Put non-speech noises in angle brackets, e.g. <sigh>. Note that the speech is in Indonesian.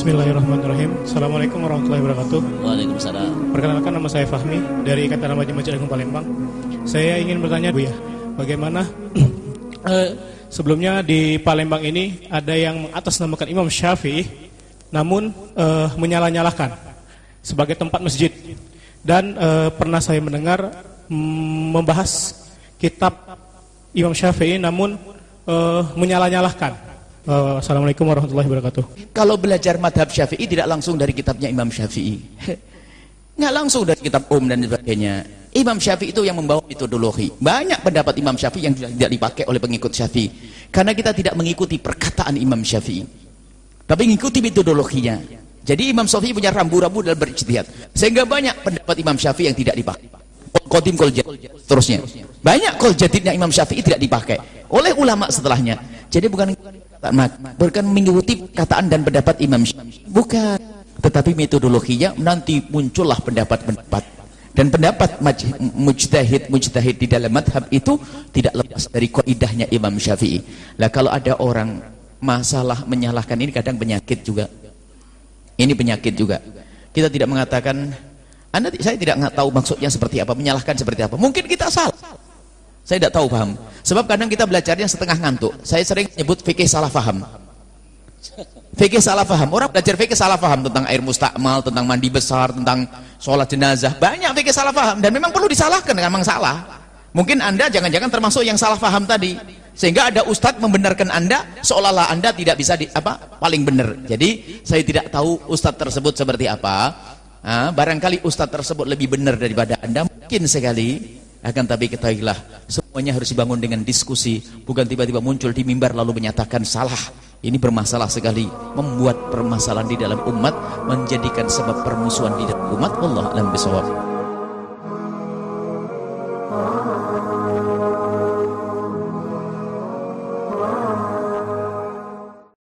Bismillahirrahmanirrahim. Assalamualaikum warahmatullahi wabarakatuh. Waalaikumsalam. Perkenalkan nama saya Fahmi dari Ikatan Remaja Masjid Agung Palembang. Saya ingin bertanya Bu ya, bagaimana <clears throat> eh, sebelumnya di Palembang ini ada yang mengatasnamakan Imam Syafi'i namun eh, menyalah-nyalahkan sebagai tempat masjid. Dan eh, pernah saya mendengar mm, membahas kitab Imam Syafi'i namun eh, menyalah-nyalahkan. Eh, Assalamualaikum warahmatullahi wabarakatuh. Kalau belajar madhab syafi'i tidak langsung dari kitabnya Imam Syafi'i. <laughs> Nggak langsung dari kitab Om dan sebagainya. Imam Syafi'i itu yang membawa metodologi. Banyak pendapat Imam Syafi'i yang tidak dipakai oleh pengikut Syafi'i. Karena kita tidak mengikuti perkataan Imam Syafi'i. Tapi mengikuti metodologinya. Jadi Imam Syafi'i punya rambu-rambu dalam berijtihad. Sehingga banyak pendapat Imam Syafi'i yang tidak dipakai. Qadim kol terusnya. Banyak kol jadidnya Imam Syafi'i tidak dipakai oleh ulama setelahnya. Jadi bukan bukan mengikuti kataan dan pendapat Imam Syafi'i. Bukan. Tetapi metodologinya nanti muncullah pendapat-pendapat. Dan pendapat mujtahid mujtahid di dalam madhab itu tidak lepas dari kaidahnya Imam Syafi'i. Lah kalau ada orang masalah menyalahkan ini kadang penyakit juga. Ini penyakit juga. Kita tidak mengatakan anda saya tidak tahu maksudnya seperti apa, menyalahkan seperti apa. Mungkin kita salah. Saya tidak tahu paham. Sebab kadang kita belajarnya setengah ngantuk. Saya sering nyebut fikih salah paham. Fikih salah paham. Orang belajar fikih salah paham tentang air mustakmal, tentang mandi besar, tentang sholat jenazah. Banyak fikih salah paham dan memang perlu disalahkan memang salah. Mungkin Anda jangan-jangan termasuk yang salah paham tadi. Sehingga ada ustadz membenarkan Anda seolah-olah Anda tidak bisa di, apa paling benar. Jadi saya tidak tahu ustadz tersebut seperti apa. Nah, barangkali ustadz tersebut lebih benar daripada Anda mungkin sekali akan tapi ketahuilah, semuanya harus dibangun dengan diskusi, bukan tiba-tiba muncul di mimbar lalu menyatakan salah. Ini bermasalah sekali, membuat permasalahan di dalam umat, menjadikan sebab permusuhan di dalam umat. Allah alam bisawab.